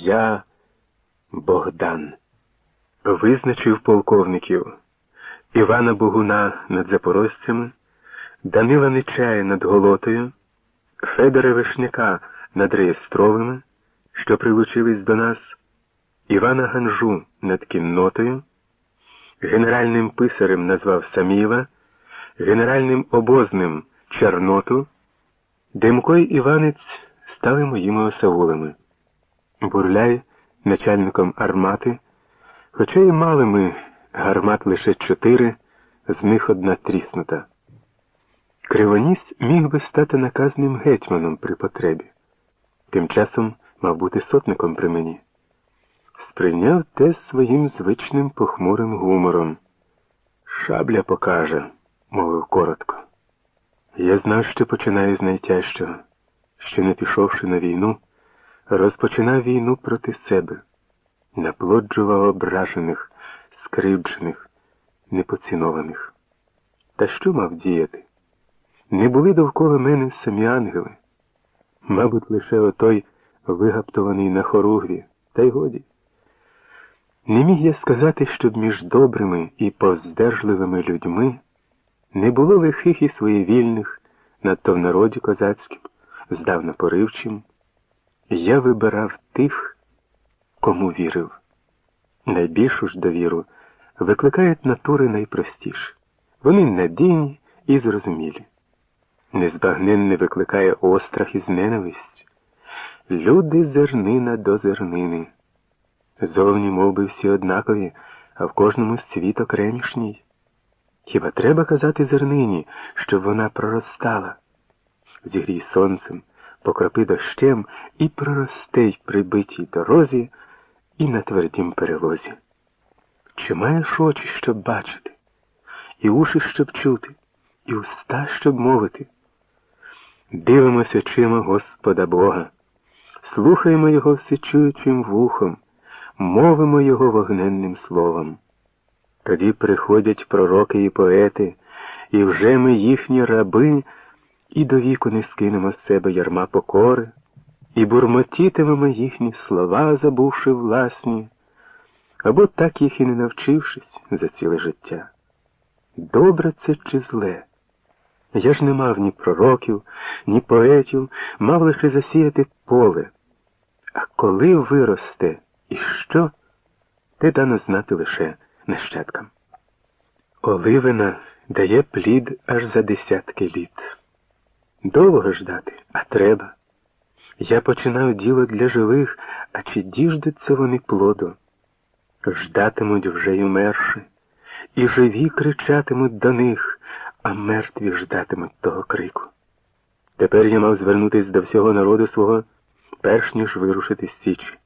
Я Богдан. Визначив полковників Івана Богуна над запорожцями, Данила Нечая над Голотою, Федора Вишняка над Реєстровими, що прилучились до нас, Івана Ганжу над кіннотою, генеральним писарем назвав Саміла, генеральним обозним Чарноту, Демко й Іванець стали моїми осавулами. Бурляй начальником армати, хоча й мали ми гармат лише чотири, з них одна тріснута. Кривоніс міг би стати наказним гетьманом при потребі. Тим часом мав бути сотником при мені. Сприйняв те своїм звичним похмурим гумором. Шабля покаже, мовив коротко. Я знав, що починаю з найтяжчого, що, не пішовши на війну, розпочинав війну проти себе, наплоджував ображених, скривджених, непоцінованих. Та що мав діяти? Не були довкола мене самі ангели, мабуть, лише отой вигаптований на хоругві, та й годі. Не міг я сказати, щоб між добрими і поздержливими людьми не було лихих і своєвільних, надто в народі козацьким, здавна поривчим. Я вибирав тих, кому вірив. Найбільшу ж довіру викликають натури найпростіші. Вони надійні і зрозумілі. Незбагненне викликає острах і ненависть. Люди зернина до зернини. Зовні мов би, всі однакові, а в кожному світ окремішній. Хіба треба казати зернині, щоб вона проростала? Зігрій сонцем, покропи дощем і проросте й при битій дорозі і на твердім перелозі. Чи маєш очі, щоб бачити, і уші, щоб чути, і уста, щоб мовити? Дивимося очима Господа Бога, слухаємо Його всечуючим вухом, мовимо Його вогненним словом. Тоді приходять пророки і поети, і вже ми їхні раби, і до віку не скинемо з себе ярма покори, і бурмотітимемо їхні слова, забувши власні, або так їх і не навчившись за ціле життя. Добре це чи зле? Я ж не мав ні пророків, ні поетів, мав лише засіяти поле. А коли виросте і що, те дано знати лише нащадкам. Оливина дає плід аж за десятки літ. Довго ждати, а треба. Я починав діло для живих, а чи діждуться вони плоду? Ждатимуть вже й умерши, і живі кричатимуть до них, а мертві ждатимуть того крику. Тепер я мав звернутися до всього народу свого, перш ніж вирушити з Січі.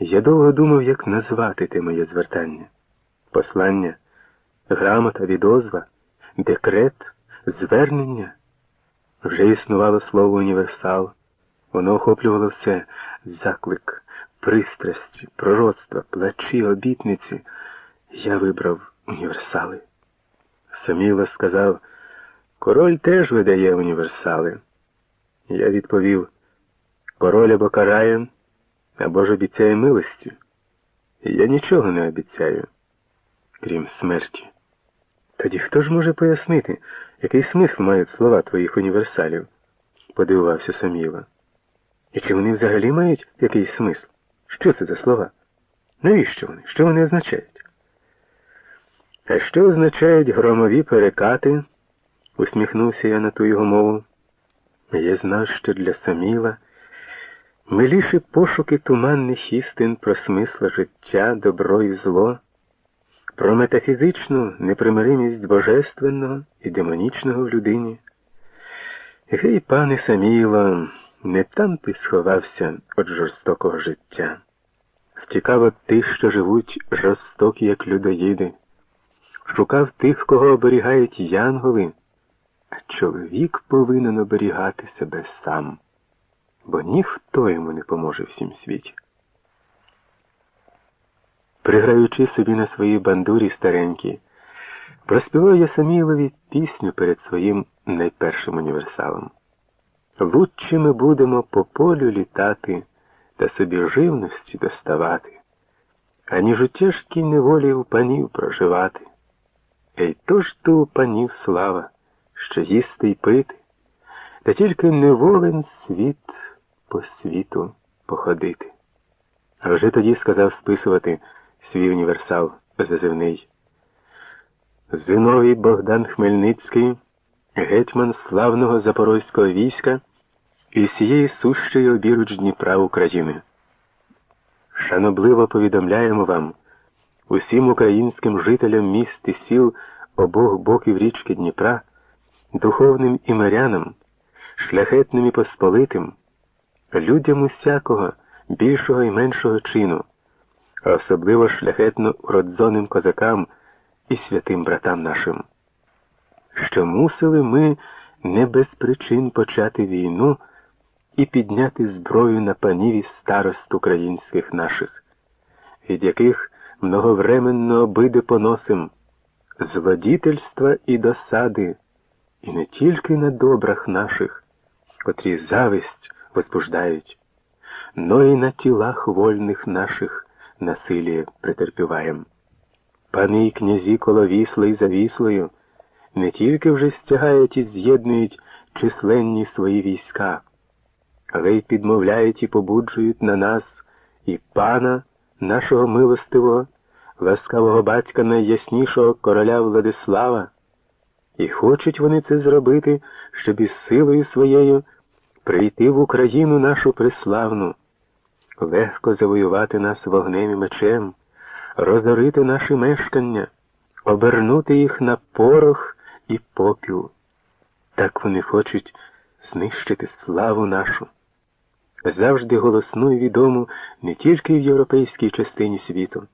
Я довго думав, як назвати те моє звертання. Послання, грамота, відозва, декрет, звернення. Вже існувало слово універсал. Воно охоплювало все заклик, пристрасті, пророцтва, плачі, обітниці. Я вибрав універсали. Саміла сказав, король теж видає універсали. Я відповів, король або карає, або ж обіцяє милості. Я нічого не обіцяю, крім смерті. Тоді хто ж може пояснити, який смисл мають слова твоїх універсалів? подивувався Саміла. І чи вони взагалі мають якийсь смисл? Що це за слова? Навіщо вони? Що вони означають? А що означають громові перекати? усміхнувся я на ту його мову. Я знав, що для Саміла миліші пошуки туманних істин про смисл життя, добро і зло, про метафізичну непримиримість божественного і демонічного в людині. Гей, пане Саміло, не там ти сховався від жорстокого життя. Втікав від тих, що живуть жорстокі, як людоїди шукав тих, кого оберігають янголи, а чоловік повинен оберігати себе сам, бо ніхто йому не поможе в цім світі. Приграючи собі на своїй бандурі старенькій, проспівав я Самілові пісню перед своїм найпершим універсалом. Лучше ми будемо по полю літати, та собі живності доставати, аніж у тяжкій неволі у панів проживати. Ей то ж то у панів слава, що їсти й пити, та тільки неволен світ по світу походити. А вже тоді сказав списувати свій універсал зазивний. Зиновій Богдан Хмельницький, гетьман славного запорозького війська і всієї сущої обіруч Дніпра України. Шанобливо повідомляємо вам, усім українським жителям міст і сіл обох боків річки Дніпра, духовним і мирянам, шляхетним і посполитим, людям усякого більшого і меншого чину, а особливо шляхетно уродзоним козакам і святим братам нашим, що мусили ми не без причин почати війну і підняти зброю на панів і старост українських наших, від яких многовременно обиди поносим, злодітельства і досади, і не тільки на добрах наших, котрі зависть возбуждають, но і на тілах вольних наших насилі претерпіваєм. Пани й князі коло вісли й за віслою не тільки вже стягають і з'єднують численні свої війська, але й підмовляють і побуджують на нас і пана нашого милостивого, ласкавого батька найяснішого короля Владислава, і хочуть вони це зробити, щоб із силою своєю прийти в Україну нашу преславну, легко завоювати нас вогнем і мечем, розорити наші мешкання, обернути їх на порох і попіл. Так вони хочуть знищити славу нашу, завжди голосну і відому не тільки в європейській частині світу.